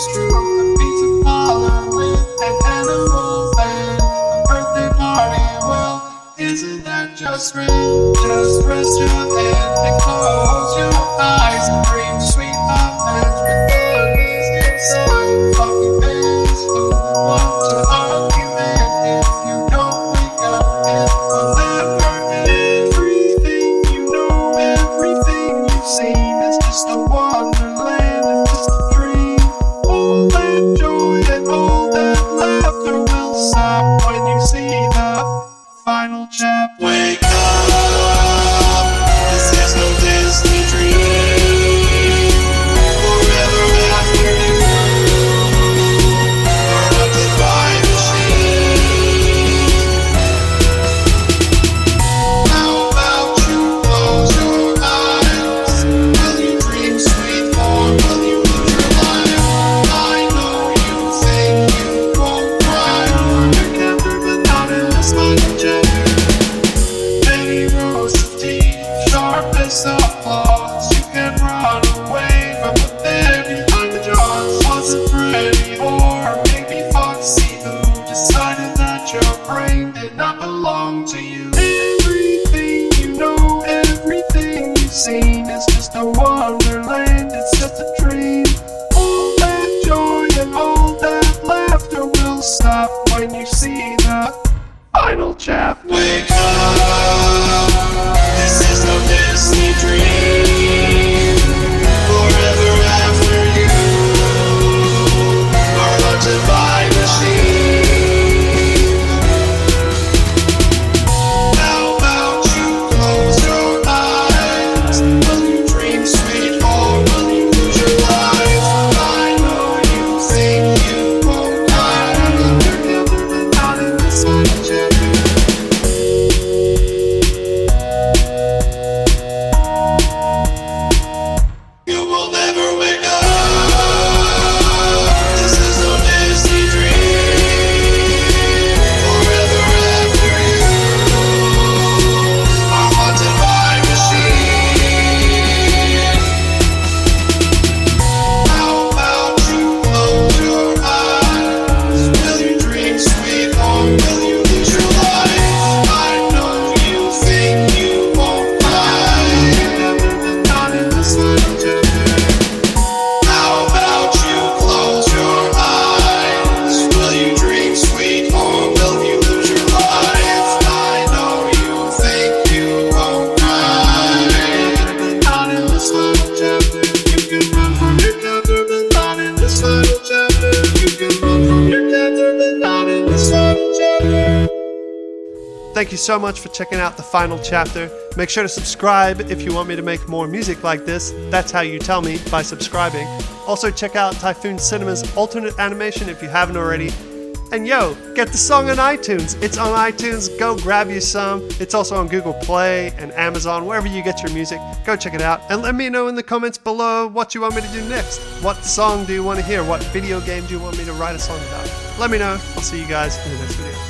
it's true. The pizza parlor with animal. The birthday party, well, isn't that just great? Just rest your head and close your eyes and dream sweet. Chapter. Wake up, brain did not belong to you? Everything you know, everything you've seen is just a wonderland. It's just a dream. All that joy and all that laughter will stop when you see the final chapter. Wake up. This is no Disney dream. Thank you so much for checking out the final chapter. Make sure to subscribe if you want me to make more music like this. That's how you tell me by subscribing. Also, check out Typhoon Cinema's alternate animation if you haven't already. And yo, get the song on iTunes. It's on iTunes. Go grab you some. It's also on Google Play and Amazon, wherever you get your music. Go check it out. And let me know in the comments below what you want me to do next. What song do you want to hear? What video game do you want me to write a song about? Let me know. I'll see you guys in the next video.